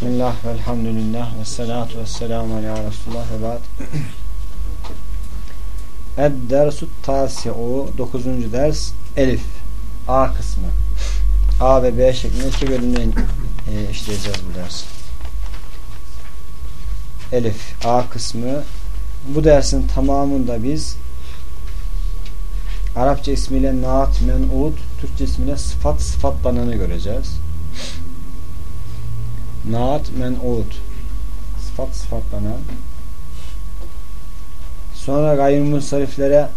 Bismillah ve elhamdülillah ve salatu ve selamu ala Resulullah ve ba'd. Ed-dersu tasi'u 9. ders Elif A kısmı A ve B şeklinde iki bölümde e, işleyeceğiz bu ders. Elif A kısmı bu dersin tamamında biz Arapça ismiyle naat, men'ud, Türkçe ismiyle sıfat, sıfatlananı göreceğiz. Naat, men'ud sıfat, sıfatlanan sonra gayrimusariflere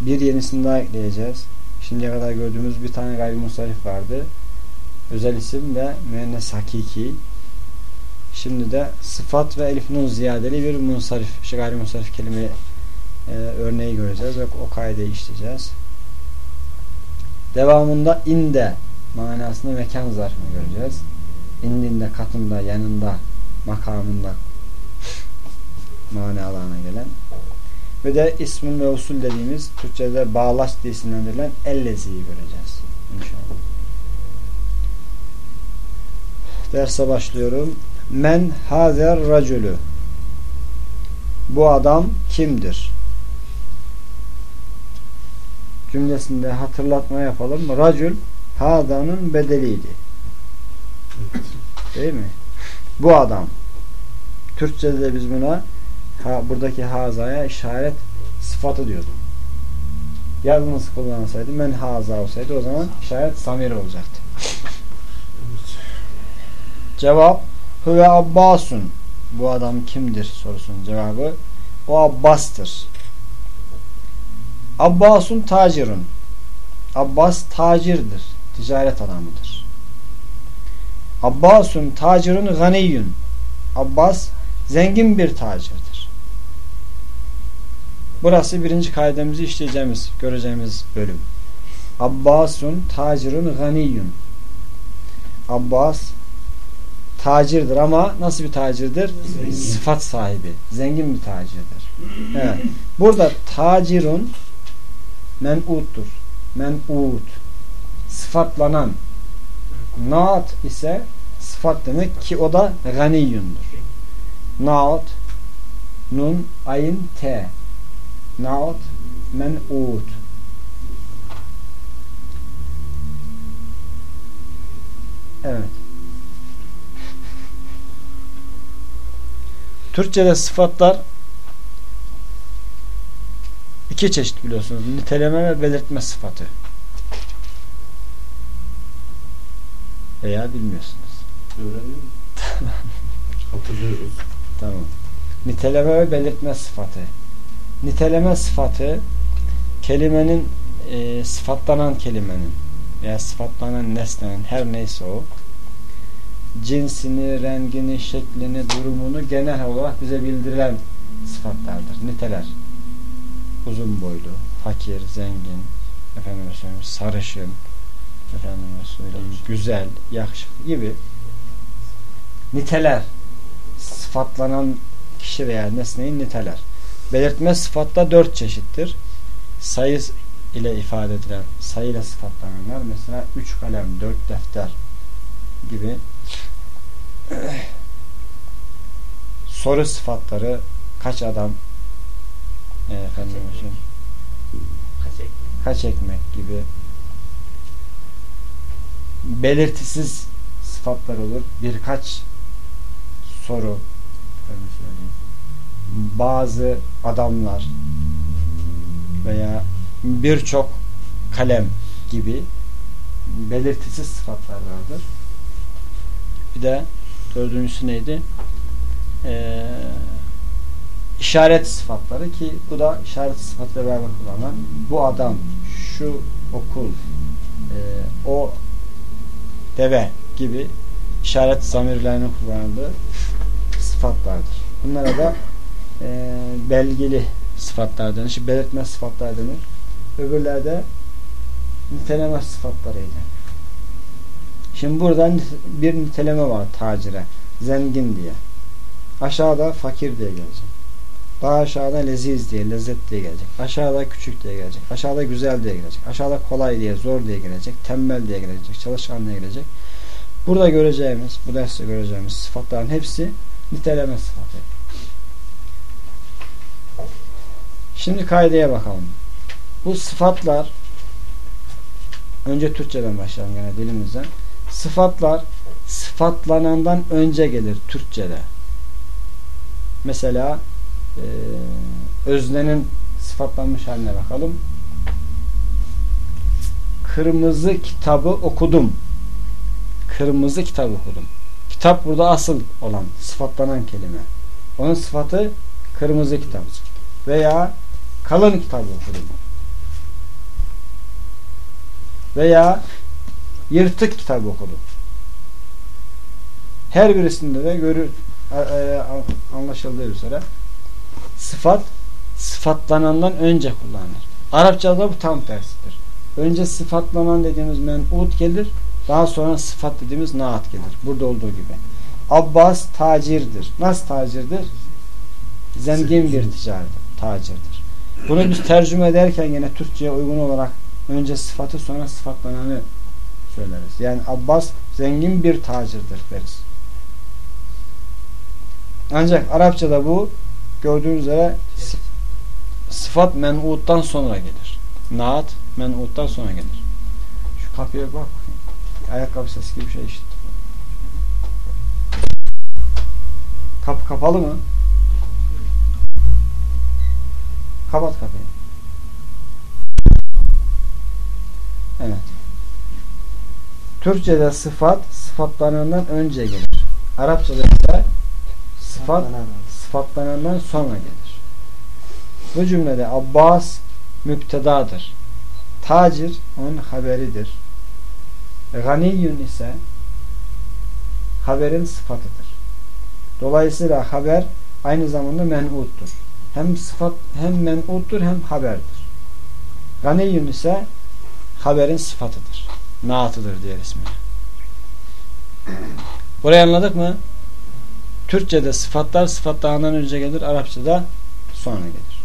bir yenisini daha ekleyeceğiz. Şimdiye kadar gördüğümüz bir tane gayrimusarif vardı. Özel isim ve müennes hakiki. Şimdi de sıfat ve elif nun ziyadeli bir munsarif, şey gayrimusarif kelime e, örneği göreceğiz ve o kaideyi işleyeceğiz. Devamında inde manasında mekan zarfını göreceğiz. İndinde, katında, yanında, makamında manalarına gelen ve de ismin ve usul dediğimiz Türkçe'de bağlaç diye isimlendirilen elleziyi göreceğiz. İnşallah. Derse başlıyorum. Men hazer racülü Bu adam kimdir? Cümlesinde hatırlatma yapalım. Racül hadanın bedeliydi. Değil mi? Bu adam. Türkçe'de de biz buna ha, buradaki hazaya işaret sıfatı diyorduk. Yalnız kullansaydı men haza olsaydı o zaman işaret samir olacaktı. Cevap Hüve Abbasun Bu adam kimdir sorusunun cevabı o Abbas'tır. Abbasun tacirun Abbas tacirdir. Ticaret adamıdır. Abbasun tacirun ganiyyun Abbas zengin bir tacirdir. Burası birinci kaidemizi işleyeceğimiz, göreceğimiz bölüm. Abbasun tacirun ganiyyun Abbas tacirdir ama nasıl bir tacirdir? Zengin. Sıfat sahibi. Zengin bir tacirdir. Evet. Burada tacirun men'uttur. Men'ut. Sıfatlanan. Naat ise sıfat demek ki o da ganiyyundur. Naat nun ayın t. Naat men'ut. Evet. Türkçe'de sıfatlar iki çeşit biliyorsunuz. Niteleme ve belirtme sıfatı. Veya bilmiyorsunuz. Öğreniyoruz. Hatırlıyoruz. Tamam. Niteleme ve belirtme sıfatı. Niteleme sıfatı kelimenin e, sıfatlanan kelimenin veya sıfatlanan nesnenin her neyse o cinsini, rengini, şeklini, durumunu genel olarak bize bildirilen sıfatlardır. Niteler. Uzun boylu, fakir, zengin, efendim sarışın, efendim söyleyeyim, güzel, yakışıklı gibi. Niteler. Sıfatlanan kişi veya nesneyi niteler. Belirtme sıfatta dört çeşittir. Sayı ile ifade edilen, sayıyla sıfatlananlar. Mesela üç kalem, dört defter gibi. Soru sıfatları kaç adam e, efendim kaç ekmek. kaç ekmek gibi belirtisiz sıfatlar olur. Birkaç soru bazı adamlar veya birçok kalem gibi belirtisiz sıfatlar vardır. Bir de dördüncüsü neydi? Ee, işaret sıfatları ki bu da işaret sıfatla beraber kullanılan bu adam, şu okul, e, o deve gibi işaret zamirlerinin kullanıldığı sıfatlardır. Bunlara da e, belgili sıfatlar denir. Şimdi belirtme sıfatlar denir. Öbürlerde niteleme sıfatlarıydı. Şimdi buradan bir niteleme var tacire. Zengin diye. Aşağıda fakir diye gelecek. Daha aşağıda leziz diye, lezzet diye gelecek. Aşağıda küçük diye gelecek. Aşağıda güzel diye gelecek. Aşağıda kolay diye, zor diye gelecek. Tembel diye gelecek. Çalışkan diye gelecek. Burada göreceğimiz, bu derste göreceğimiz sıfatların hepsi niteleme sıfatı. Şimdi kaideye bakalım. Bu sıfatlar önce Türkçeden başlayalım gene dilimizden. Sıfatlar sıfatlanandan önce gelir Türkçede. Mesela e, öznenin sıfatlanmış haline bakalım. Kırmızı kitabı okudum. Kırmızı kitabı okudum. Kitap burada asıl olan, sıfatlanan kelime. Onun sıfatı kırmızı kitap. Veya kalın kitabı okudum. Veya yırtık kitabı okudum. Her birisinde de görür anlaşıldığı üzere sıfat sıfatlanandan önce kullanılır. Arapçada bu tam tersidir. Önce sıfatlanan dediğimiz men'ut gelir. Daha sonra sıfat dediğimiz naat gelir. Burada olduğu gibi. Abbas tacirdir. Nasıl tacirdir? Zengin bir ticaret tacirdir. Bunu biz tercüme ederken yine Türkçe'ye uygun olarak önce sıfatı sonra sıfatlananı söyleriz. Yani Abbas zengin bir tacirdir deriz. Ancak Arapçada bu gördüğünüz üzere sıfat men'uttan sonra gelir. Naat men'uttan sonra gelir. Şu kapıya bak bakayım. Ayakkabı sesi gibi bir şey işte. Kapı kapalı mı? Kapat kapıyı. Evet. Türkçe'de sıfat sıfatlanandan önce gelir. Arapçada ise sıfat sıfatlanandan sonra gelir. Bu cümlede Abbas müptedadır. Tacir onun haberidir. Ganiyyun ise haberin sıfatıdır. Dolayısıyla haber aynı zamanda men'uttur. Hem sıfat hem men'uttur hem haberdir. Ganiyyun ise haberin sıfatıdır. Naatıdır diğer ismi. Burayı anladık mı? Türkçe'de sıfatlar sıfatlarından önce gelir. Arapçada sonra gelir.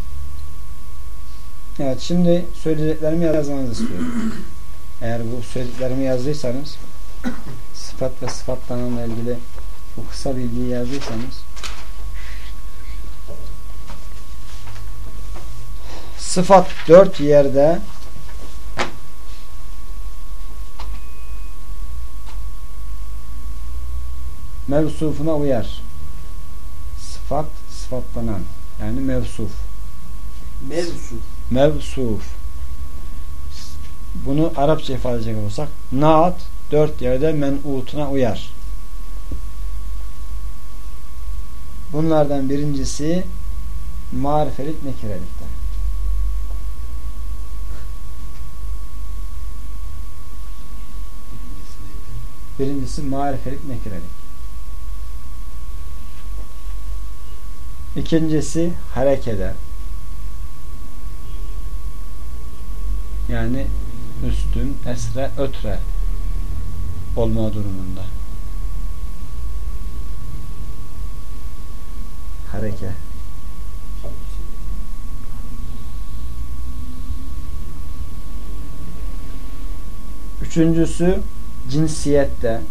Evet şimdi söyleyeceklerimi yazmanızı istiyorum. Eğer bu söylediklerimi yazdıysanız sıfat ve sıfatlarla ilgili bu kısa bilgiyi yazdıysanız sıfat dört yerde mevsufuna uyar. Sıfat, sıfatlanan. Yani mevsuf. Mevsuf. Mevsuf. Bunu Arapça ifade edecek olsak naat dört yerde men'utuna uyar. Bunlardan birincisi marifelik nekirelikte. Birincisi marifelik nekirelik. İkincisi harekede. Yani üstün, esre, ötre olma durumunda. Hareke. Üçüncüsü cinsiyette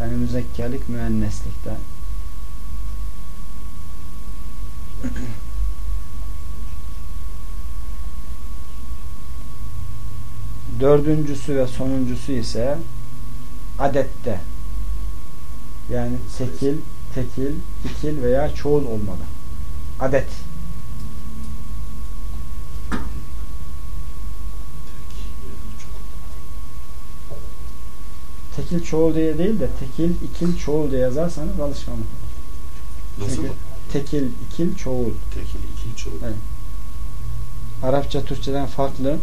yani müzekkerlik müenneslikte Dördüncüsü ve sonuncusu ise adette yani tekil, tekil, ikil veya çoğul olmalı. Adet. Tekil çoğul diye değil de tekil, ikil, çoğul diye yazarsanız alışkanlık olur. Nasıl? Çünkü tekil, ikil, çoğul. Tekil, ikil, çoğul. Evet. Arapça Türkçeden farklı.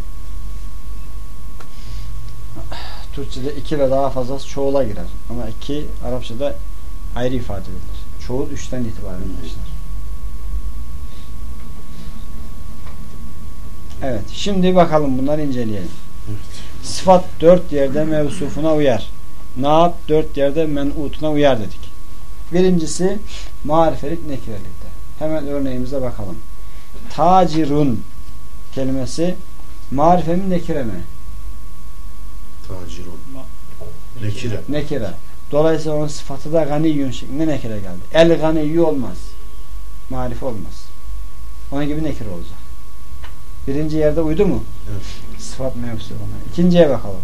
Türkçede iki ve daha fazla çoğula girer. Ama iki Arapçada ayrı ifade edilir. Çoğul üçten itibaren başlar. Evet. Şimdi bakalım bunları inceleyelim. Evet. Sıfat dört yerde mevsufuna uyar. Naat dört yerde men'utuna uyar dedik. Birincisi marifelik nekirelikte. Hemen örneğimize bakalım. Tacirun kelimesi marife mi nekire mi? Tacirun. Nekire. Nekire. Dolayısıyla onun sıfatı da ganiyyun şeklinde nekire geldi. El ganiyyu olmaz. Marife olmaz. Onun gibi nekir olacak. Birinci yerde uydu mu? Evet. Sıfat mevzusu ona. İkinciye bakalım.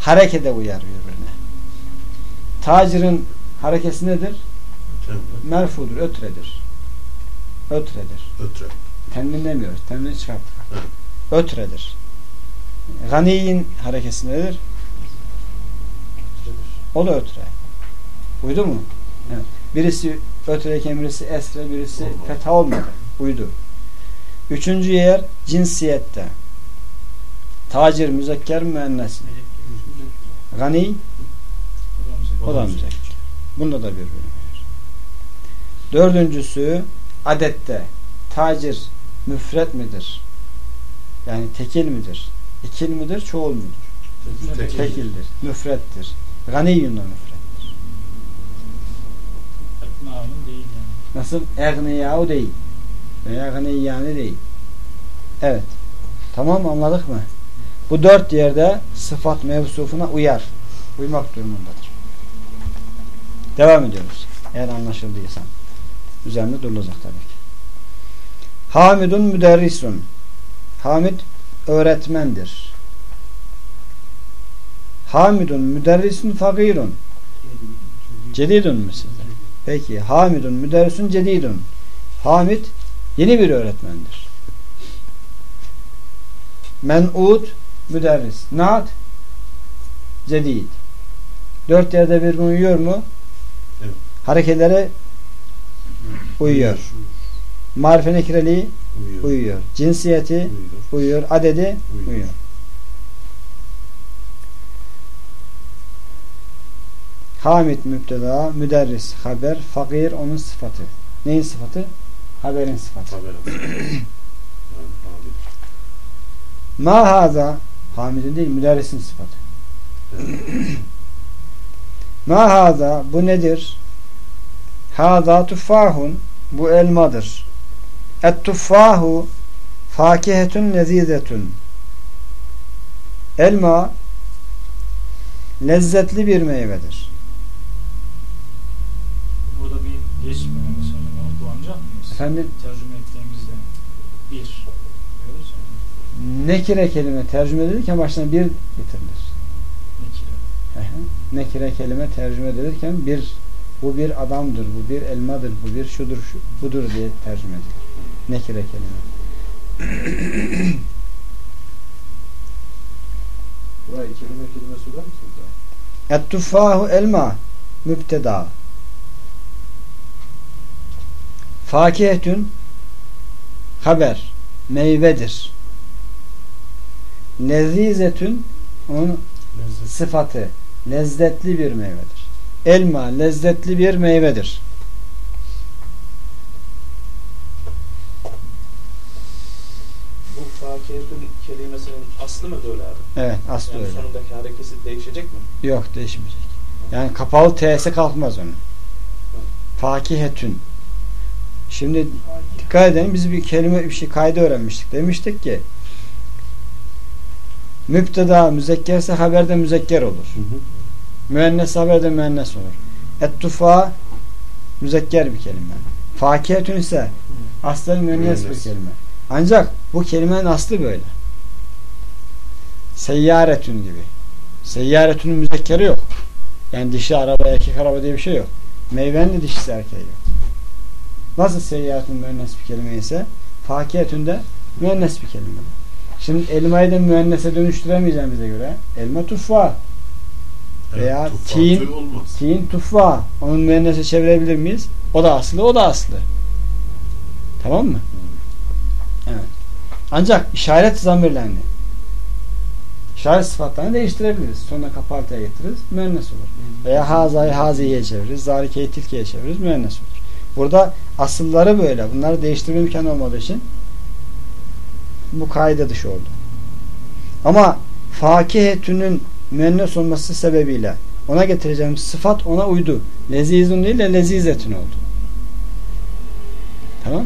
Harekete uyar birbirine. Tacirin harekesi nedir? Temel. Merfudur, ötredir. Ötredir. Ötre. Tenvin demiyoruz. Tenvin çıkarttık. Evet. Ötredir. Ganiyin harekesi nedir? O da ötre. Uydu mu? Evet. Birisi ötreyken birisi esre, birisi Olmadı. fetha olmadı. Uydu. Üçüncü yer cinsiyette. Tacir, müzekker, müennes. Gani, o da müzekker. Bunda da birbirine uyar. Dördüncüsü adette. Tacir müfret midir? Yani tekil midir? İkil midir? Çoğul mudur? Tekil. Tekildir. Müfrettir. Ganiyyun da müfrettir. Değil yani. Nasıl? Egniyâhu değil. Veya ganiyyâni değil. Evet. Tamam anladık mı? Bu dört yerde sıfat mevsufuna uyar. Uymak durumundadır. Devam ediyoruz. Eğer anlaşıldıysa. Üzerinde durulacak tabii ki. Hamidun müderrisun. Hamid öğretmendir. Hamidun müderrisun fakirun. Cedidun mu sizde? Peki. Hamidun müderrisun cedidun. Hamid yeni bir öğretmendir. Men'ud müderris. Naat cedid. Dört yerde birbirine uyuyor mu? Evet. Hareketlere uyuyor. Marife nekreliği Uyuyor. uyuyor. Cinsiyeti Uyuyor. uyuyor. Adedi Uyuyor. uyuyor. Hamid müpteda, müderris haber, fakir onun sıfatı. Neyin sıfatı? Haberin sıfatı. Haber alıyor. yani Hamid. Ma haza Hamid'in değil müderrisin sıfatı. Evet. Ma haza bu nedir? Haza tuffahun bu elmadır. Et tuffahu fakihetun lezizetun. Elma lezzetli bir meyvedir. Burada bir mesela. Onu kullanacak mıyız? Efendim Tercüme ettiğimizde bir diyoruz nekire kelime tercüme edilirken başına bir getirilir. Nekire. Nekire kelime tercüme edilirken bir bu bir adamdır, bu bir elmadır, bu bir şudur, şu, budur diye tercüme edilir. Nekire kelime. Burayı kelime kelime söyler misiniz daha? Et tuffahu elma mübteda. Fakihetün haber meyvedir. Lezizetün onun Lezzet. sıfatı lezzetli bir meyvedir. Elma lezzetli bir meyvedir. Bu fakiyetün kelimesinin aslı mı böyle abi? Evet aslı Yani öyle. sonundaki harekesi değişecek mi? Yok değişmeyecek. Yani kapalı t'si kalkmaz onun. Fakihetün. Şimdi dikkat edin biz bir kelime bir şey kaydı öğrenmiştik. Demiştik ki müpteda müzekkerse haberde müzekker olur. Hı hı. Müennes haberde müennes olur. Et-tufa müzekker bir kelime. Fakihetün ise aslen müennes bir kelime. Ancak bu kelimenin aslı böyle. Seyyaretün gibi. Seyyaretünün müzekkeri yok. Yani dişi araba, erkek araba diye bir şey yok. Meyvenin de dişisi erkeği yok. Nasıl seyyaretün müennes bir kelime ise fakiyetün de müennes bir kelime. Şimdi elmayı da müennese dönüştüremeyeceğimize göre elma tuffa Veya tufatı tin-. Tin tuffa. Onun müennese çevirebilir miyiz? O da aslı, o da aslı. Tamam mı? Ancak işaret zamirlerini işaret sıfatlarını değiştirebiliriz. Sonra kapalı t'ye getiririz. Müennes olur. Veya hazayı haziye çeviririz. Zarikeyi tilkeye çeviririz. Müennes olur. Burada asılları böyle. Bunları değiştirme imkanı olmadığı için bu kaide dışı oldu. Ama fakihetünün müennes olması sebebiyle ona getireceğimiz sıfat ona uydu. Lezizun değil de lezizetün oldu. Tamam?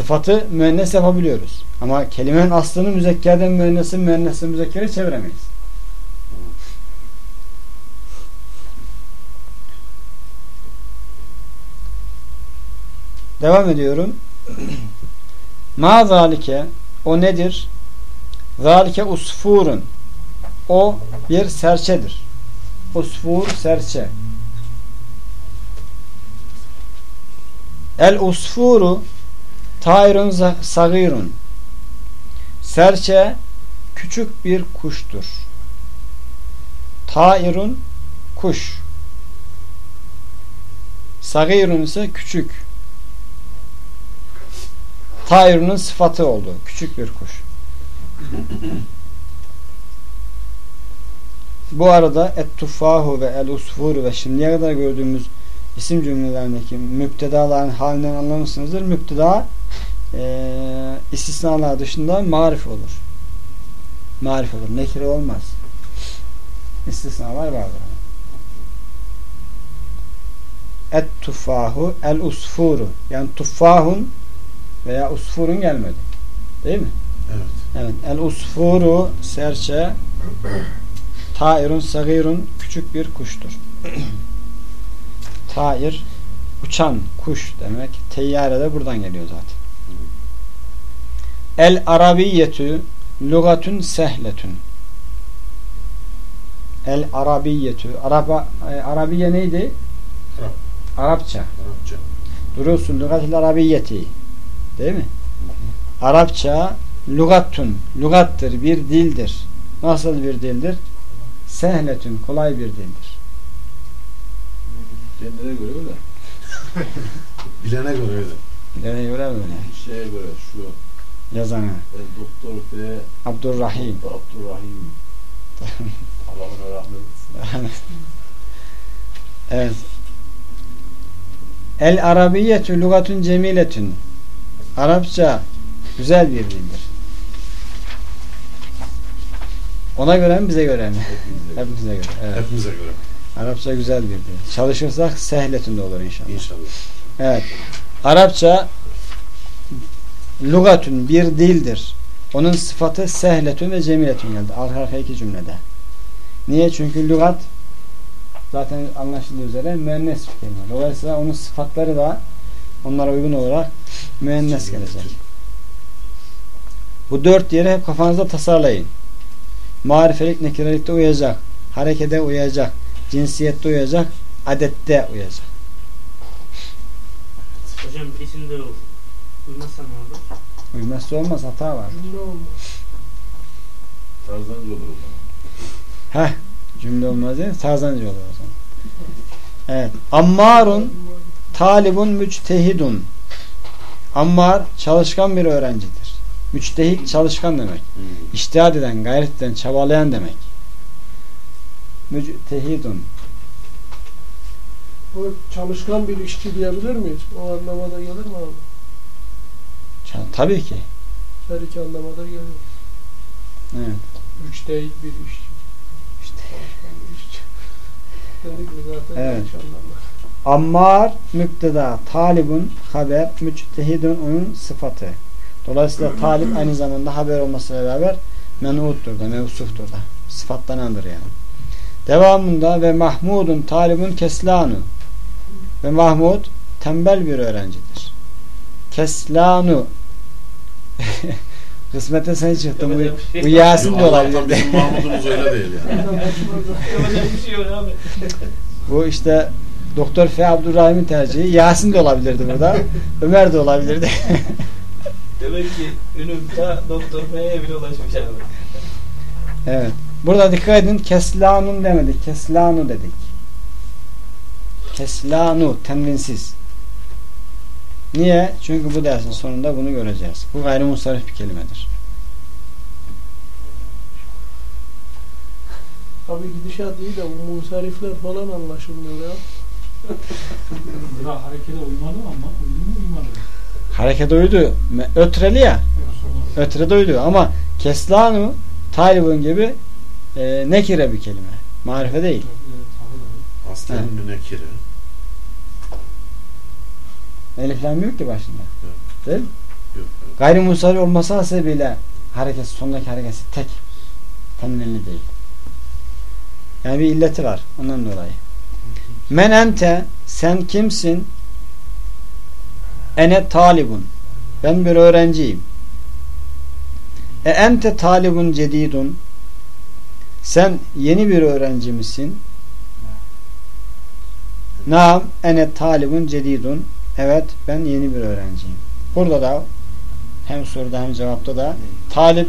sıfatı müennes yapabiliyoruz. Ama kelimenin aslını müzekkerden müennesin müennesin müzekkere çeviremeyiz. Devam ediyorum. Ma zalike o nedir? Zalike usfurun. O bir serçedir. Usfur serçe. El usfuru tayrun sagirun. Serçe küçük bir kuştur. Tairun kuş. Sagirun ise küçük. Tairun'un sıfatı oldu. Küçük bir kuş. Bu arada et-tuffahu ve el-usfuru ve şimdiye kadar gördüğümüz isim cümlelerindeki müptedaların halinden anlamışsınızdır. Müpteda e, istisnalar dışında marif olur. Marif olur. Nekire olmaz. İstisnalar vardır. Et tuffahu el usfuru yani tuffahun veya usfurun gelmedi. Değil mi? Evet. Evet. El usfuru serçe tairun sagirun küçük bir kuştur. Tair uçan kuş demek. Teyyare de buradan geliyor zaten. El arabiyyetü lugatun sehletün El arabiyyetü Araba, e, Arabiye neydi? Arap. Arapça. Arapça. Durusun lugatil arabiyyeti değil mi? Arapça lugatun lugattır, bir dildir. Nasıl bir dildir? Sehletün, kolay bir dildir. Kendine göre öyle. Bilene göre öyle. Bilene göre böyle. Şeye göre şu Yazana. e, Doktor F. Abdurrahim. Abdurrahim. Allah'ına rahmet etsin. evet. El arabiyyetü lugatun cemiletün. Arapça güzel bir dildir. Ona göre mi bize göre mi? Hepimize göre. Hepimize göre. Evet. Hepimize göre. Arapça güzel bir dil. Çalışırsak sehletinde olur inşallah. İnşallah. Evet. Arapça lugatün bir dildir. Onun sıfatı sehletün ve cemiletün geldi. Arka arkaya iki cümlede. Niye? Çünkü lügat zaten anlaşıldığı üzere müennes bir kelime. Dolayısıyla onun sıfatları da onlara uygun olarak müennes gelecek. Bu dört yeri hep kafanızda tasarlayın. Marifelik nekirelikte uyacak. Harekete uyacak. Cinsiyette uyacak. Adette uyacak. Hocam birisinde uymazsa ne olur? Uymazsa olmaz hata var. Cümle olmaz. Tarzancı olur o zaman. Heh cümle olmaz değil mi? Tarzancı olur o zaman. Evet. Ammarun talibun müçtehidun. Ammar çalışkan bir öğrencidir. Müçtehit çalışkan demek. Hmm. İçtihad eden, gayret eden, çabalayan demek. Müçtehidun. O çalışkan bir işçi diyebilir miyiz? O anlamada gelir mi abi? Ça- Tabii ki. Her iki anlamada gelir. Evet. Müçtehit bir işçi. İşte. Dedik mi zaten Evet. yanlış anlamlar. Ammar müpteda, talibun haber, müçtehidun onun sıfatı. Dolayısıyla talip aynı zamanda haber olmasıyla beraber menuttur da, mevsuftur da. Sıfatlanandır yani. Devamında ve Mahmudun talibun keslanu. Ve Mahmud tembel bir öğrencidir. Keslanu. Kısmete sen çıktın. Bu, bu Yasin de olabilirdi. bizim Mahmud'umuz öyle değil yani. Şey yok abi. Bu işte Doktor F. Abdurrahim'in tercihi. Yasin de olabilirdi burada. Ömer de olabilirdi. Demek ki ünüm ta Doktor B'ye bile ulaşmış abi. evet. Burada dikkat edin. Keslanun demedik. Keslanu dedik. Keslanu. Tenvinsiz. Niye? Çünkü bu dersin sonunda bunu göreceğiz. Bu gayrimusarif bir kelimedir. Abi gidişat iyi de bu musarifler falan anlaşılmıyor ya. Bura harekete uymadı ama uydu mu uymadı? Harekete uydu. Ötreli ya. Ötrede uydu. Ama keslanu talibun gibi e, nekire bir kelime. Marife değil. Aslen Evet. Eliflenme yok ki başında. Evet. Değil mi? Yok. evet. Gayrimusari olması hasebiyle hareket, sondaki hareketi tek temlinli değil. Yani bir illeti var. Ondan dolayı. Men ente sen kimsin? Ene talibun. Ben bir öğrenciyim. E ente talibun cedidun. Sen yeni bir öğrenci misin? Naam ene talibun cedidun. Evet ben yeni bir öğrenciyim. Burada da hem soruda hem cevapta da talip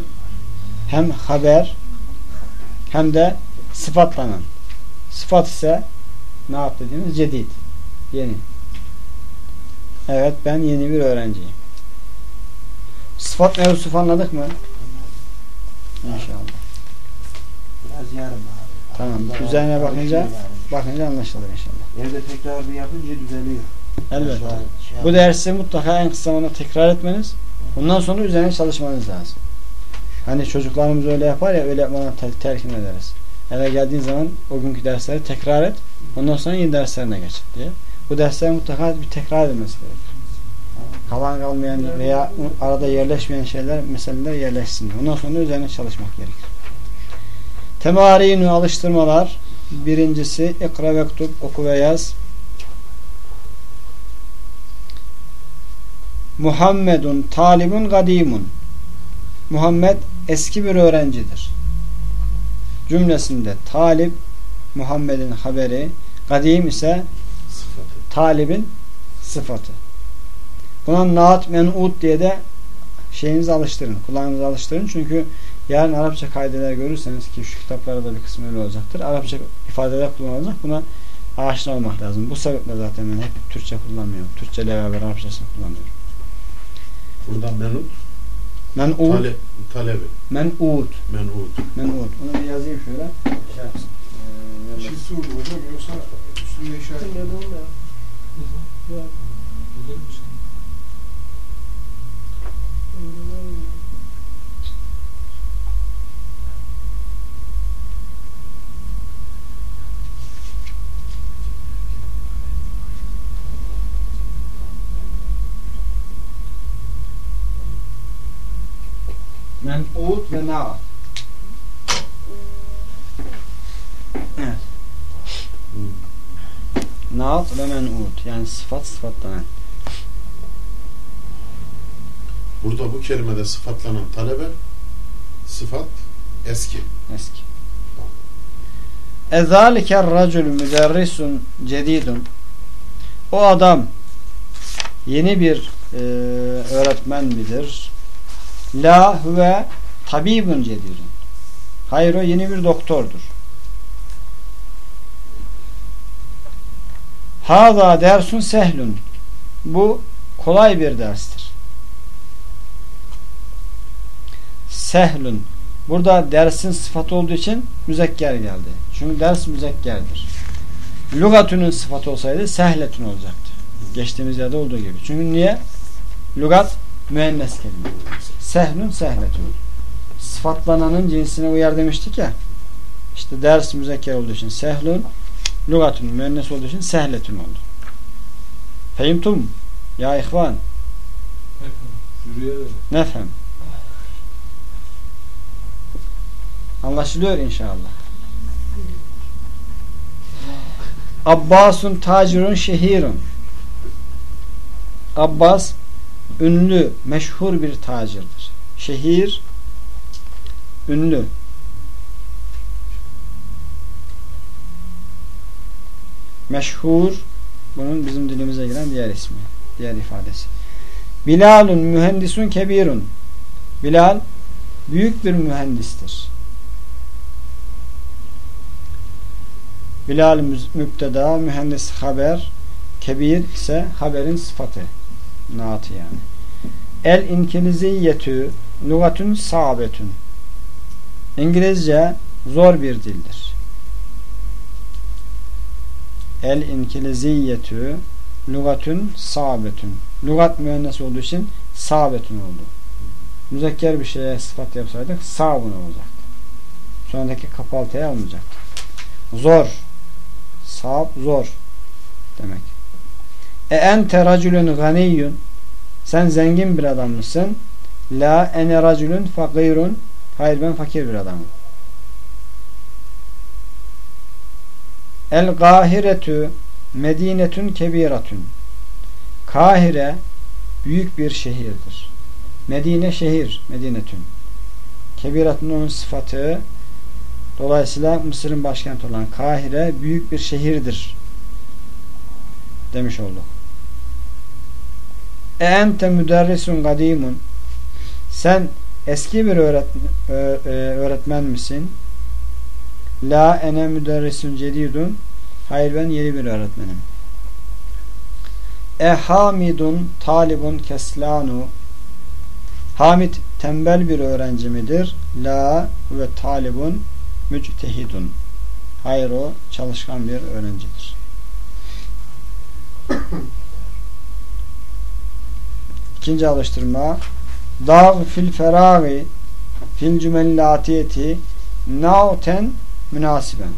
hem haber hem de sıfatlanan. Sıfat ise ne yap dediğimiz cedid. Yeni. Evet ben yeni bir öğrenciyim. Sıfat mevzusu anladık mı? İnşallah. Biraz yarım abi. Tamam. Üzerine bakınca yani. bakınca anlaşılır inşallah. Evde tekrar bir yapınca düzeliyor. Elbette. Şey Bu dersi mutlaka en kısa zamanda tekrar etmeniz. Ondan sonra üzerine çalışmanız lazım. Hani çocuklarımız öyle yapar ya öyle yapmadan ter terkin ederiz. Eve geldiğin zaman o günkü dersleri tekrar et. Ondan sonra yeni derslerine geç diye. Bu dersler mutlaka bir tekrar edilmesi gerekir. Kalan kalmayan veya arada yerleşmeyen şeyler, meseleler yerleşsin. Ondan sonra üzerine çalışmak gerekir. Temarinu alıştırmalar. Birincisi ikra ve oku ve yaz. Muhammedun talibun gadimun. Muhammed eski bir öğrencidir. Cümlesinde talip Muhammed'in haberi, kadim ise Sıfatı. talibin sıfatı. Buna naat men'ud diye de şeyinizi alıştırın. Kulağınızı alıştırın. Çünkü yarın Arapça kaideler görürseniz ki şu kitaplarda da bir kısmı öyle olacaktır. Arapça ifadeler kullanılacak. Buna aşina olmak lazım. Bu sebeple zaten ben hep Türkçe kullanmıyorum. Türkçe ile beraber Arapçasını kullanıyorum. Buradan menut. Men'ud, Tale, talebi. men'ud, Menut. men'ud. Onu bir yazayım şöyle. Şey yapsın. Ee, vurdu hocam yoksa üstünde işaret. Ya. Ya, Bilir misin? öyle var ya. Men'ud ve naat. Evet. Naat ve men'ud. Yani sıfat sıfatlanan. Burada bu kelimede sıfatlanan talebe sıfat eski. Eski. Ezaliker racul müderrisun cedidun. O adam yeni bir e, öğretmen midir? La huve tabibun cedidun. Hayır o yeni bir doktordur. Hada dersun sehlun. Bu kolay bir derstir. Sehlun. Burada dersin sıfatı olduğu için müzekker geldi. Çünkü ders müzekkerdir. Lugatünün sıfatı olsaydı sehletün olacaktı. Geçtiğimiz yerde olduğu gibi. Çünkü niye? Lugat müennes kelime. Sehlun sehletün. Sıfatlananın cinsine uyar demiştik ya. İşte ders müzekker olduğu için sehlun, lugatün müennes olduğu için sehletün oldu. Fehimtum ya ihvan nefhem. Anlaşılıyor inşallah. Abbasun tacirun şehirun. Abbas ünlü, meşhur bir tacirdir. Şehir ünlü. Meşhur bunun bizim dilimize giren diğer ismi, diğer ifadesi. Bilalun mühendisun kebirun. Bilal büyük bir mühendistir. Bilal müpteda, mühendis haber, kebir ise haberin sıfatı. Naatı yani. El inkiliziyyetü lugatun sabetün. İngilizce zor bir dildir. El inkiliziyyetü lugatun sabetün. Lugat mühendis olduğu için sabetün oldu. Müzekker bir şeye sıfat yapsaydık sabun olacaktı. Sonraki kapaltıya almayacaktı. Zor. Sab zor demek. E ente racülün ganiyyun sen zengin bir adam mısın? La ene racülün fakirun hayır ben fakir bir adamım. El gahiretü medinetün kebiratün Kahire büyük bir şehirdir. Medine şehir, Medinetün. Kebiratun onun sıfatı. Dolayısıyla Mısır'ın başkenti olan Kahire büyük bir şehirdir. Demiş olduk. E ente müderrisun kadimun. Sen eski bir öğretmen, öğretmen misin? La ene müderrisun cedidun. Hayır ben yeni bir öğretmenim. E hamidun talibun keslanu. Hamid tembel bir öğrenci midir? La ve talibun müctehidun. Hayır o çalışkan bir öğrencidir. İkinci alıştırma Dav fil feragi fil cümellatiyeti nauten münasiben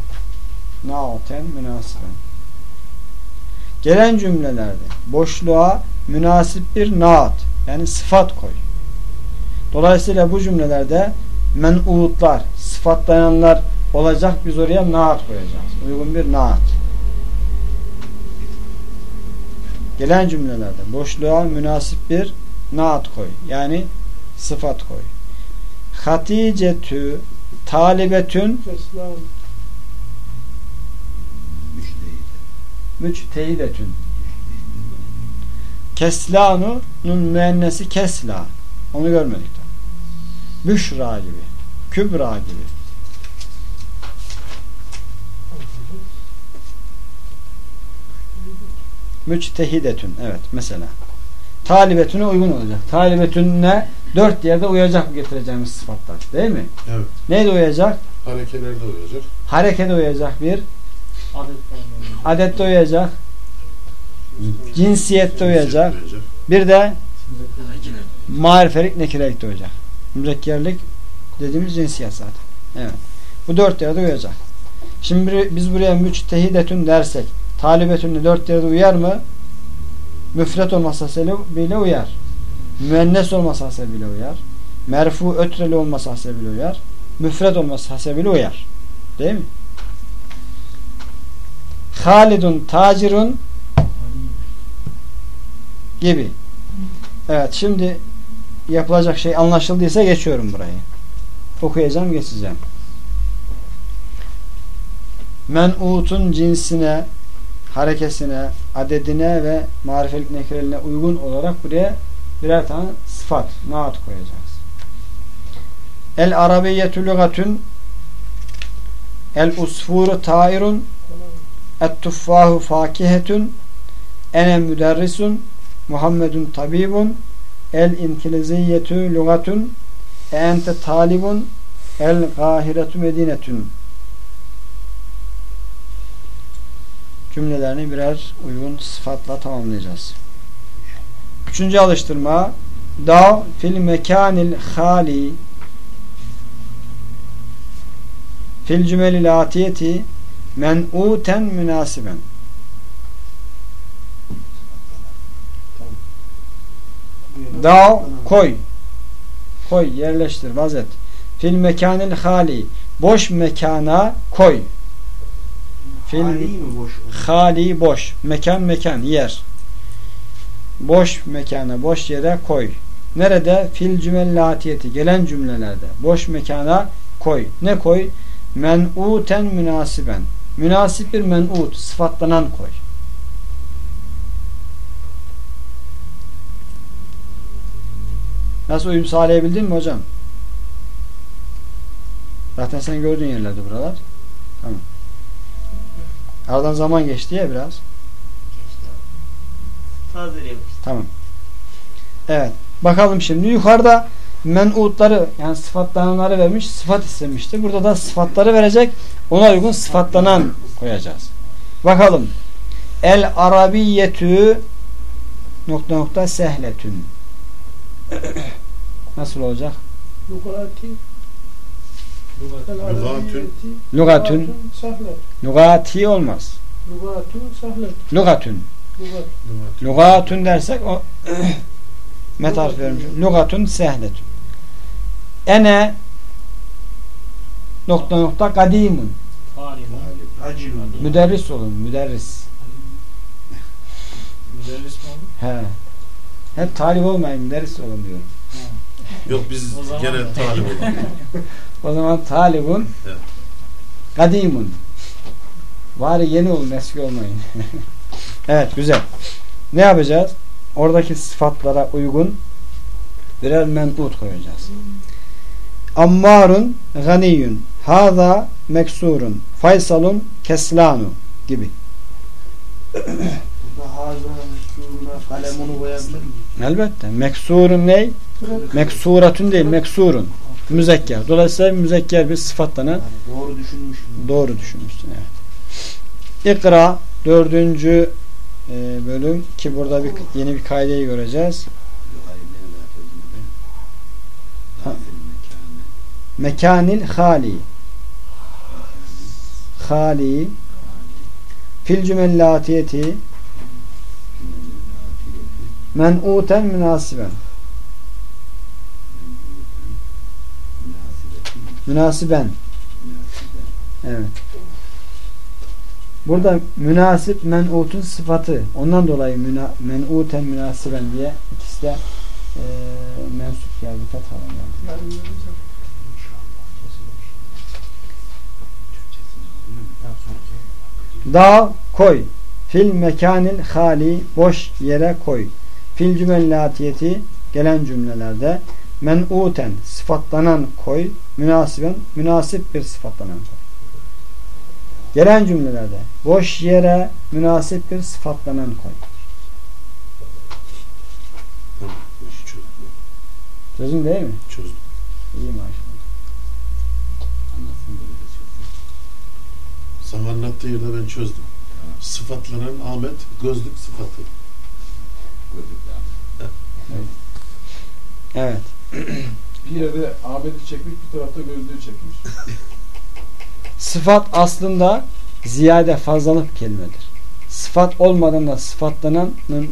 nauten münasiben gelen cümlelerde boşluğa münasip bir naat yani sıfat koy. Dolayısıyla bu cümlelerde men'utlar, sıfatlayanlar olacak biz oraya naat koyacağız. Uygun bir naat. Gelen cümlelerde boşluğa münasip bir naat koy. Yani sıfat koy. Haticetü talibetün müçtehidetün Keslanu'nun müennesi kesla. Onu görmedik de. Büşra gibi. Kübra gibi. Müçtehidetün. Evet mesela. Talibetüne uygun olacak. Talibetünne dört yerde uyacak getireceğimiz sıfatlar. Değil mi? Evet. Neyde uyacak? Harekelerde uyacak. Harekete uyacak bir. Adetlerine Adette uyacak. Cinsiyette uyacak. Bir de marifelik nekirelikte uyacak. Müzekkerlik dediğimiz cinsiyet zaten. Evet. Bu dört yerde uyacak. Şimdi biz buraya müçtehidetün dersek talibetünle dört yerde uyar mı? Müfret olmasa bile uyar. Müennes olmasa bile uyar. Merfu ötreli olmasa bile uyar. Müfret olmasa bile uyar. Değil mi? Halidun tacirun gibi. Evet şimdi yapılacak şey anlaşıldıysa geçiyorum burayı. Okuyacağım geçeceğim. Men'utun cinsine, harekesine, adedine ve marifelik nekreline uygun olarak buraya birer tane sıfat, naat koyacağız. El arabiyyetü lügatün El usfuru tairun Et tuffahu fakihetün Ene müderrisun Muhammedun tabibun El inkiliziyyetü lügatün E ente talibun El gahiretü medinetün Cümlelerini birer uygun sıfatla tamamlayacağız. Üçüncü alıştırma. Da fil mekanil hali fil cümelil atiyeti men'uten münasiben. Da koy. Koy yerleştir vazet fil mekanil hali boş mekana koy. Fil hali boş. Mekan mekan yer boş mekana boş yere koy. Nerede? Fil cümellatiyeti gelen cümlelerde. Boş mekana koy. Ne koy? Men'uten münasiben münasip bir men'ut sıfatlanan koy. Nasıl uyum sağlayabildin mi hocam? Zaten sen gördüğün yerlerde buralar. Tamam. Aradan zaman geçti ya biraz Tazeleyelim. Tamam. Evet. Bakalım şimdi yukarıda men'utları yani sıfatlananları vermiş. Sıfat istemişti. Burada da sıfatları verecek. Ona uygun sıfatlanan koyacağız. Bakalım. El arabiyyetü nokta nokta sehletün. Nasıl olacak? Lugati. Lugat. El arabiyyeti. Lugatün. Sahlet. Lugati olmaz. Lugatun sahlet. Lugatun dersek o met harfi vermiş. Lugatun sehletun. Ene nokta nokta kadimun. Müderris olun. Müderris. Müderris mi oldu? He. Hep talip olmayın ders olun diyorum. Yok biz gene talip olduk. O zaman talibun Evet. kadimun. Bari yeni olun eski olmayın. evet güzel. Ne yapacağız? Oradaki sıfatlara uygun birer men'ut koyacağız. Ammarun ganiyun. Haza meksurun. Faysalun keslanu gibi. Elbette. Meksurun ne? Meksuratun değil, meksurun. Müzekker. Dolayısıyla müzekker bir sıfatlanan Yani doğru düşünmüşüm. Doğru düşünmüşsün evet. İkra dördüncü e, bölüm ki burada bir yeni bir kaideyi göreceğiz. Ha. Mekanil hali hali fil cümellatiyeti men'uten münasiben münasiben Evet. Burada münasip men'utun sıfatı. Ondan dolayı müna, men'uten münasiben diye ikisi de e, mensup geldi. Fethalı geldi. Dağ koy. Fil mekanil hali boş yere koy. Fil cümellatiyeti gelen cümlelerde men'uten sıfatlanan koy. Münasiben münasip bir sıfatlanan koy. Gelen cümlelerde boş yere münasip bir sıfatlanan koy. Tamam, çözdüm. Çözüm değil mi? Çözdüm. İyi maşallah. Sana anlattığı yerde ben çözdüm. Sıfatlanan Ahmet gözlük sıfatı. Evet. Bir yerde Ahmet'i çekmiş, bir tarafta gözlüğü çekmiş. Sıfat aslında ziyade fazlalık kelimedir. Sıfat olmadan da sıfatlananın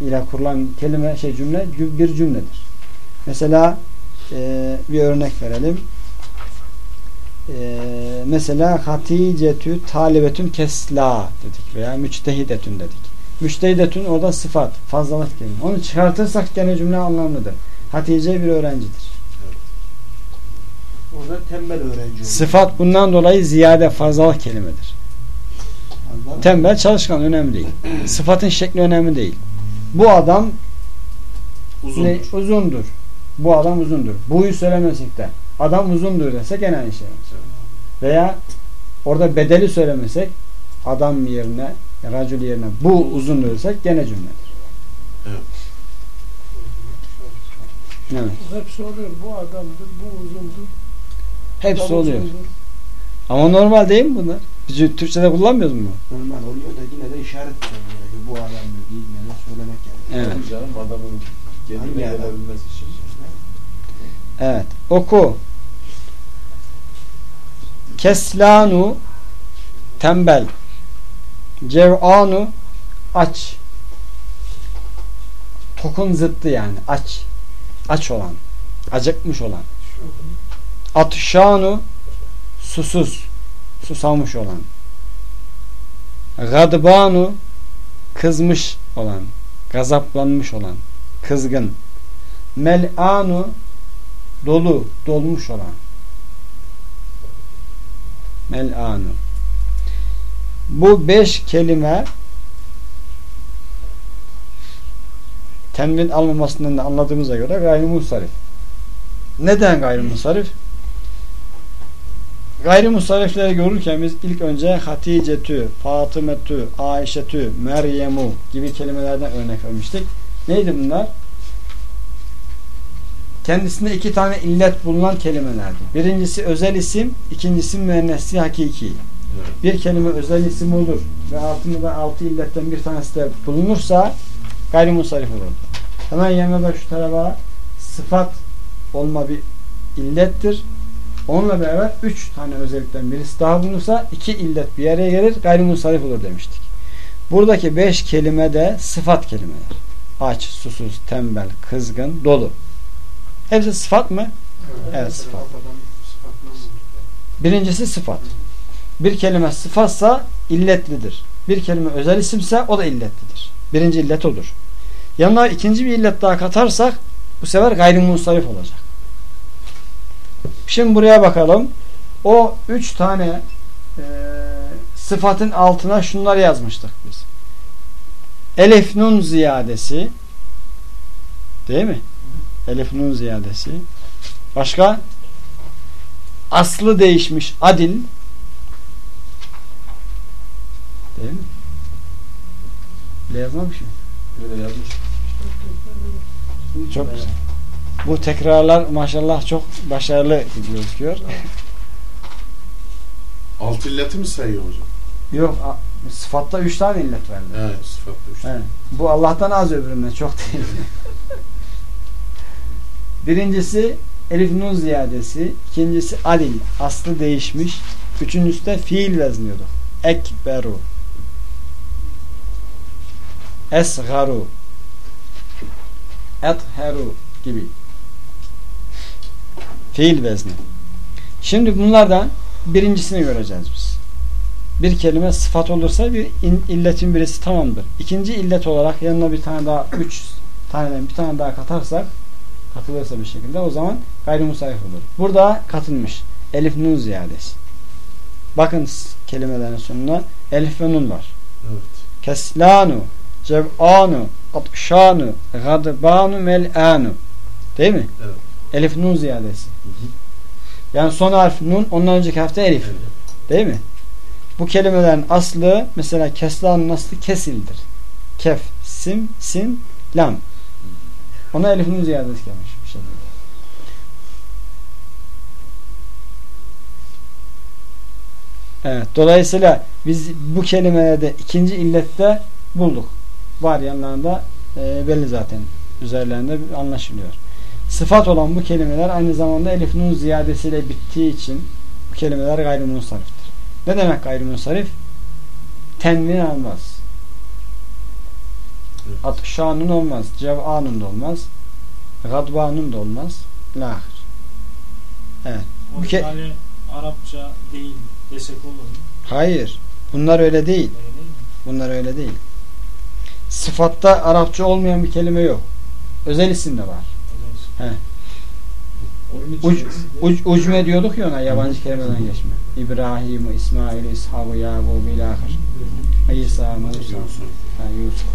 ile kurulan kelime şey cümle cü- bir cümledir. Mesela e, bir örnek verelim. E, mesela Haticetü talibetün kesla dedik veya müçtehidetün dedik. Müçtehidetün orada sıfat, fazlalık kelime. Onu çıkartırsak gene cümle anlamlıdır. Hatice bir öğrencidir. Orada tembel öğrenci oluyor. Sıfat bundan dolayı ziyade fazlalık kelimedir. Mı? Tembel çalışkan önemli değil. Sıfatın şekli önemli değil. Bu adam Uzundur. ne, uzundur. Bu adam uzundur. Buyu söylemesek de adam uzundur desek gene aynı şey. Veya orada bedeli söylemesek adam yerine racül yerine bu uzundur desek gene cümledir. Evet. Hepsi oluyor. Bu adamdır, bu uzundur. Hepsi adam oluyor. Ama normal değil mi bunlar? Biz Türkçe'de kullanmıyoruz mu? Normal oluyor da yine de işaret ediyor. Bu adamdır değil mi? Söylemek yani. Evet. Canım adamın kendine adam? gelebilmesi için. Evet. Oku. Keslanu tembel. Cev'anu aç. Tokun zıttı yani. Aç. Aç olan. Acıkmış olan. Atşanu susuz. Susamış olan. Gadbanu kızmış olan. Gazaplanmış olan. Kızgın. Mel'anu dolu, dolmuş olan. Mel'anu. Bu beş kelime tenvin almamasından da anladığımıza göre gayrimusarif. Neden gayrimusarif? Gayrimusarifleri görürken biz ilk önce Hatice'tü, Fatımetü, Ayşetü, Meryemu gibi kelimelerden örnek vermiştik. Neydi bunlar? kendisinde iki tane illet bulunan kelimelerdi. Birincisi özel isim, ikincisi müennesi hakiki. Evet. Bir kelime özel isim olur ve altında da altı illetten bir tanesi de bulunursa gayrimusarif olur. Hemen yanına da şu tarafa sıfat olma bir illettir. Onunla beraber üç tane özellikten birisi daha bulunursa iki illet bir araya gelir gayrimusarif olur demiştik. Buradaki beş kelime de sıfat kelimeler. Aç, susuz, tembel, kızgın, dolu. Hepsi sıfat mı? Evet sıfat. Birincisi sıfat. Bir kelime sıfatsa illetlidir. Bir kelime özel isimse o da illetlidir. Birinci illet odur. Yanına ikinci bir illet daha katarsak bu sefer gayrimunsarif olacak. Şimdi buraya bakalım. O üç tane e, sıfatın altına şunları yazmıştık biz. Elif nun ziyadesi değil mi? Elif nun ziyadesi. Başka? Aslı değişmiş adil değil mi? Bile yazmamışım. Öyle yazmış. Çok güzel. Bu tekrarlar maşallah çok başarılı gözüküyor. Altı illeti mi sayıyor hocam? Yok sıfatta üç tane illet verdi. Evet sıfatlı üç. Evet. Bu Allah'tan az öbüründen çok değil. Birincisi elif nun ziyadesi, ikincisi adil, aslı değişmiş, üçüncüsü de fiil vezniyordu. Ekberu, esgaru, etheru gibi. Fiil vezni. Şimdi bunlardan birincisini göreceğiz biz. Bir kelime sıfat olursa bir in- illetin birisi tamamdır. İkinci illet olarak yanına bir tane daha üç taneden bir tane daha katarsak katılırsa bir şekilde o zaman gayrimusayif olur. Burada katılmış. Elif nun ziyadesi. Bakın kelimelerin sonuna elif ve nun var. Evet. Keslanu, cev'anu, atşanu, gadbanu, mel'anu. Değil mi? Evet. Elif nun ziyadesi. Yani son harf nun, ondan önceki harfte elif. Evet. Değil mi? Bu kelimelerin aslı mesela keslanın aslı kesildir. Kef, sim, sin, lam. Ona elif nun ziyadesi gelmiş. Bir şey. Evet. Dolayısıyla biz bu kelimelerde ikinci illette bulduk. Var yanlarında e, belli zaten. Üzerlerinde anlaşılıyor. Sıfat olan bu kelimeler aynı zamanda elif nun ziyadesiyle bittiği için bu kelimeler gayrimunsariftir. Ne demek gayrimunsarif? Tenvin almaz. Evet. Atşanun olmaz. Cev'anun da olmaz. Gadbanun da olmaz. Lahir. Evet. Orijinali Arapça değil desek olur mu? Hayır. Bunlar öyle değil. Öyle değil? Bunlar öyle değil. Sıfatta Arapça olmayan bir kelime yok. Özel isim de var. İçin Uc, uc, ucme diyorduk ya ona yabancı kelimeden geçme. İbrahim, İsmail, İshak, Yakub, ilahir. İsa, Musa, Yusuf.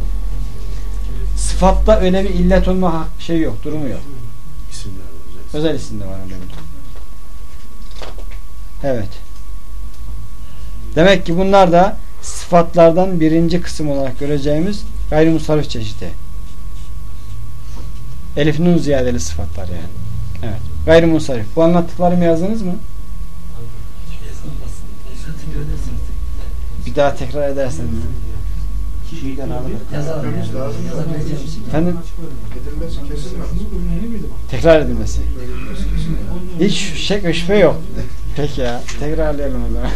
Sıfatta öyle bir illet olma hak- şey yok, durumu yok. İsimler özel. Özel isim de var öyle. Evet. Demek ki bunlar da sıfatlardan birinci kısım olarak göreceğimiz gayrimusarif çeşidi. Elif nun ziyadeli sıfatlar yani. Evet. Gayrimusarif. Bu anlattıklarımı yazdınız mı? Bir daha tekrar edersen. Şeyden alınır. Efendim? Edilmesi kesin? Tekrar edilmesi. Hiç şek şüphe yok. Peki ya. Tekrarlayalım o zaman.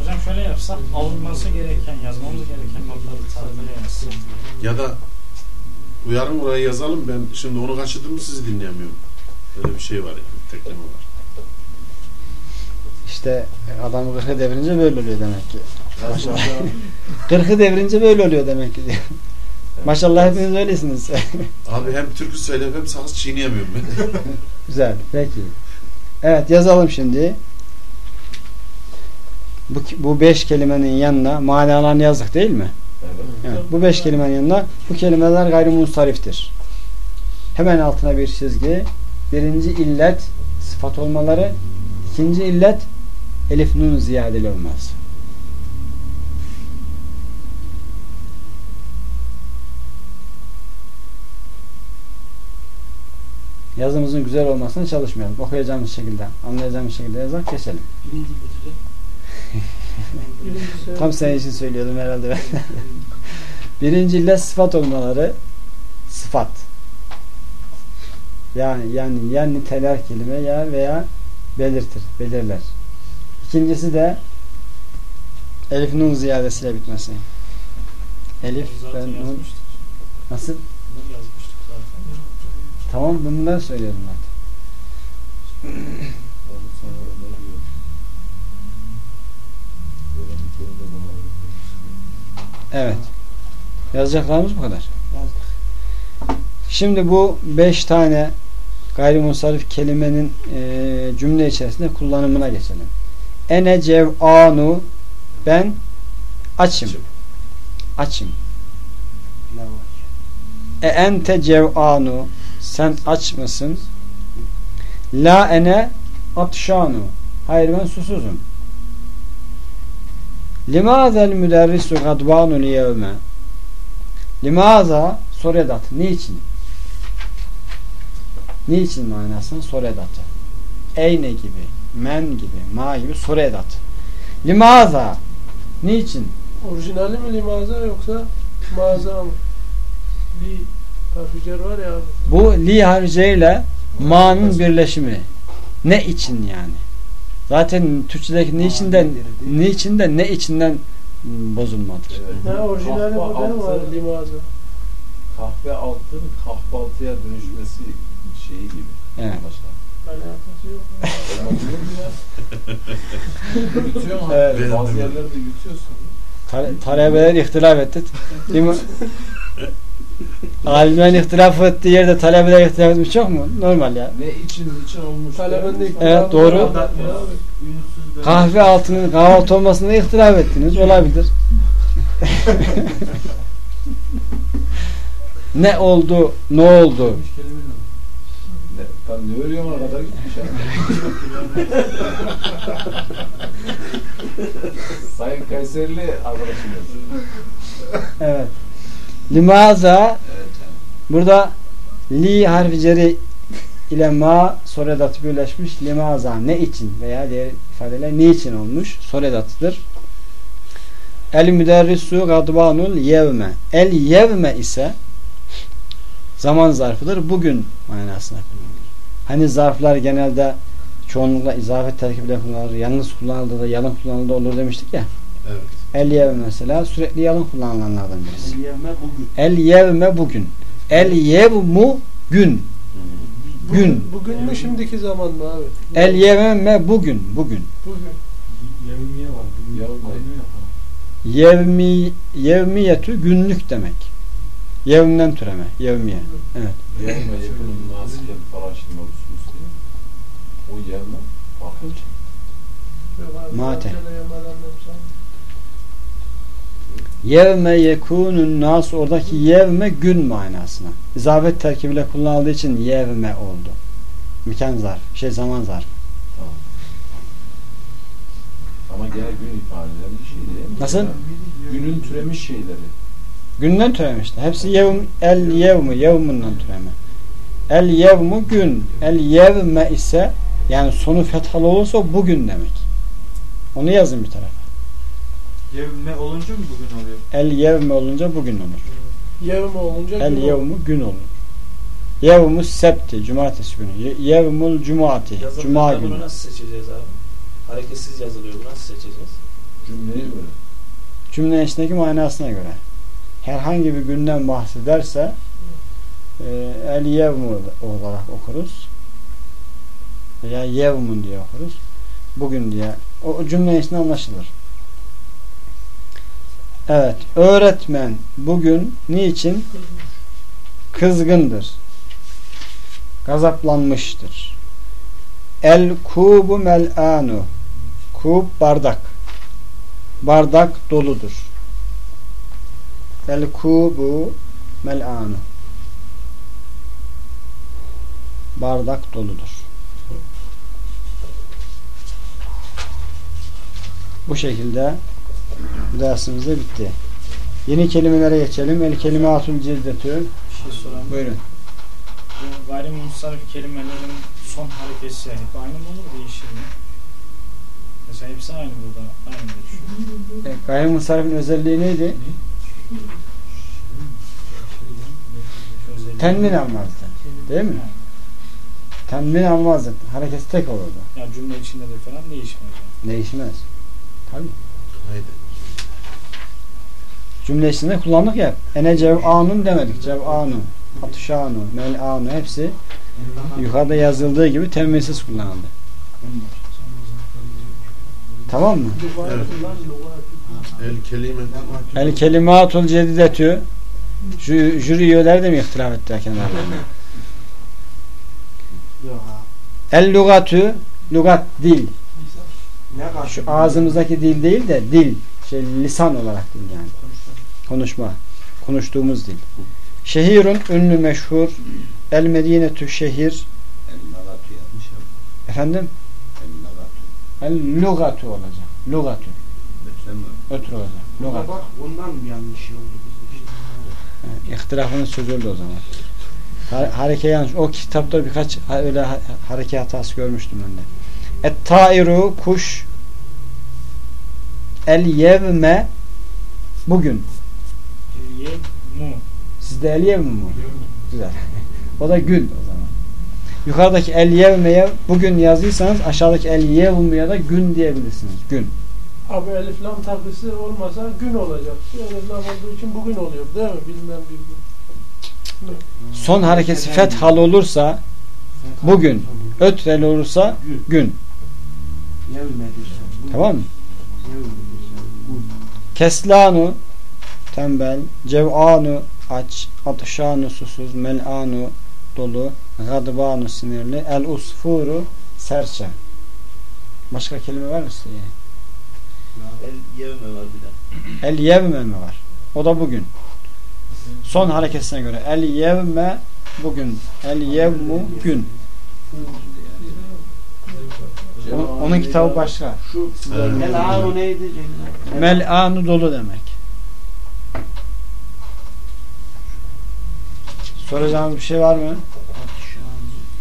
Hocam şöyle yapsak alınması gereken, yazmamız gereken notları tarifine yazsın. Ya da uyarın oraya yazalım ben şimdi onu kaçırdım mı sizi dinleyemiyorum. Öyle bir şey var yani. Tekleme var. İşte adam kırkı devirince böyle oluyor demek ki. Maşallah. Kırkı devirince böyle oluyor demek ki. diyor. Maşallah hepiniz öylesiniz. Abi hem türkü söyleyip hem sakız çiğneyemiyorum ben. Güzel. Peki. Evet yazalım şimdi. Bu, bu beş kelimenin yanına manalarını yazdık değil mi? Evet. Bu beş kelimenin yanına bu kelimeler gayrimunsariftir. Hemen altına bir çizgi. Birinci illet sıfat olmaları. ikinci illet elif nun ziyadeli olmaz. Yazımızın güzel olmasına çalışmayalım. Okuyacağımız şekilde, anlayacağımız şekilde yazak geçelim. Tam senin için söylüyordum herhalde ben. Birinci illet sıfat olmaları sıfat. Yani yani ya niteler kelime ya veya belirtir, belirler. İkincisi de elif nun ziyadesiyle bitmesi. Elif ve nun nasıl? Bunu yazmıştık zaten. Tamam bundan söylüyorum ben. Evet. Yazacaklarımız bu kadar. Şimdi bu beş tane gayrimusarif kelimenin e, cümle içerisinde kullanımına geçelim. Ene cev'anu ben açım. Açım. E ente cev'anu sen aç mısın? La ene atşanu hayır ben susuzum. Limazel müderrisu gadbanul yevme Limaza soru edatı. Niçin? Niçin manasının soru edatı. Eyne gibi, men gibi, ma gibi soru edatı. Limaza Niçin? Orijinali mi limaza yoksa mağaza mı? Li harficer var ya abi. Bu li harce ile ma'nın birleşimi. Ne için yani? Zaten Türkçedeki niçinden niçinden ne içinden m, bozulmadır. Ne orijinali modeli mi var limaza? Kahve altın kahvaltıya dönüşmesi şeyi gibi. Evet. Başlar. Yutuyorsun Evet. Bazı yerlerde yutuyorsun. Ta- talebeler ihtilaf etti. Alimlerin ihtilaf ettiği yerde talebeler ihtilaf etmiş çok mu? Normal ya. Ne için için olmuş. Talebenin de Evet, doğru. Kahve altının kahvaltı olmasında ihtilaf ettiniz. Olabilir. ne oldu? Ne oldu? Ne, tam ne örüyorum ona kadar gitmiş. Sayın Kayserili arkadaşımız. Evet. Limaza burada li harfi ceri ile ma soru edatı birleşmiş. Limaza ne için veya diğer ifadeler ne için olmuş? Soru edatıdır. El müderrisu gadbanul yevme. El yevme ise zaman zarfıdır. Bugün manasına kullanılır. Hani zarflar genelde çoğunlukla izafet terkibiyle kullanılır. Yalnız kullanıldığı da yalın kullanıldığı olur demiştik ya. Evet. El yevme mesela sürekli yalın kullanılanlardan birisi. Yevme bugün. El yevme bugün. El yevmu gün. Gün. Bugün mü şimdiki zaman mı abi? El yevme bugün. Bugün. Bugün. Yevmiye var. Bugün yapalım. Yevmi, yevmiyetü günlük demek. Yevmden türeme. Yevmiye. Evet. Yevme nasiket faraşin mevzusu değil mi? O yevme farklı. Mate. Yevme yekunun nas oradaki yevme gün manasına. İzabet terkibiyle kullanıldığı için yevme oldu. Mekan zarf. Şey zaman zarf. Tamam. Ama gene gün ifadeleri bir şey değil mi? Nasıl? Günün türemiş şeyleri. Günden türemişti. Hepsi yevm, el yevmu, yevmundan türeme. El yevmu gün. El yevme ise yani sonu fethalı olursa bugün demek. Onu yazın bir tarafa. Yevme olunca mı bugün oluyor? El yevme olunca bugün olur. Yevme olunca El gün olur. yevmu gün olur. Yevmu septi, cumartesi günü. Ye- Yevmul cumati, cuma Yazılımda günü. bunu nasıl seçeceğiz abi? Hareketsiz yazılıyor. Bunu nasıl seçeceğiz? Cümleyi böyle. Cümle içindeki manasına göre. Herhangi bir günden bahsederse e, el yevmu olarak okuruz. Veya yevmun diye okuruz. Bugün diye. O, o cümle içinde anlaşılır. Evet. Öğretmen bugün niçin? Kızgındır. Gazaplanmıştır. El kubu mel'anu. Kub bardak. Bardak doludur. El kubu mel'anu. Bardak doludur. Bu şekilde bu dersimiz de bitti. Yeni kelimelere geçelim. El kelimatul ciddetü. Bir şey sorayım. Buyurun. Bu gayrimusarif kelimelerin son harekesi hep aynı mı olur değişir mi? Mesela hepsi aynı burada. Aynı geçiyor. E, gayrimusarifin özelliği neydi? Özelliği- Tenmin almazdı. Değil mi? Tenmin almazdı. Hareketi tek olurdu. Yani cümle içinde de falan değişmez. Yani. Değişmez. Tabii. Haydi. Cümle içinde kullandık ya. Ene cev'anun demedik. Cev'anun, atuşanu, mel'anu hepsi yukarıda yazıldığı gibi teminsiz kullanıldı. Tamam mı? Evet. El kelime El kelimatul cedidetü Jü, jüri üyeleri de mi ihtilaf ettiler kendilerine? El lugatü, lugat dil. Ne karşı? Şu ağzımızdaki dil değil de dil. Şey lisan olarak dil yani. Konuşma. Konuştuğumuz dil. Şehirun ünlü meşhur. El Medinetü şehir. Efendim? El lugatü olacak. Mi? Ötürü olacak. Lugat. Bak ondan mı yanlış oldu bizde işte. Evet, İhtilafınız çözüldü o zaman. Ha- hareke yanlış. O kitapta birkaç öyle ha- hareke hatası görmüştüm ben de. Et-tairu kuş el yevme bugün. Mu. Sizde el yevmi mu? Güzel. O da gün o zaman. Yukarıdaki el yevmeye bugün yazıysanız aşağıdaki el yevmiye da gün diyebilirsiniz. Gün. Abi elif lam takvisi olmasa gün olacak. Elif lam olduğu için bugün oluyor değil mi? Bilmem bir gün. Son harekesi fethal olursa bugün, ötrel olursa gün. Yevmedir. Tamam mı? Keslanu tembel, cev'anu aç, atışanu susuz, mel'anu dolu, gadbanu sinirli, el usfuru serçe. Başka kelime var mı size? El yevme var bir de. El yevme mi var? O da bugün. Son hareketine göre el yevme bugün. El yevmu gün. Onun, onun kitabı başka. Şu Evet. el anu neydi? Mel'anu dolu demek. Soracağınız bir şey var mı?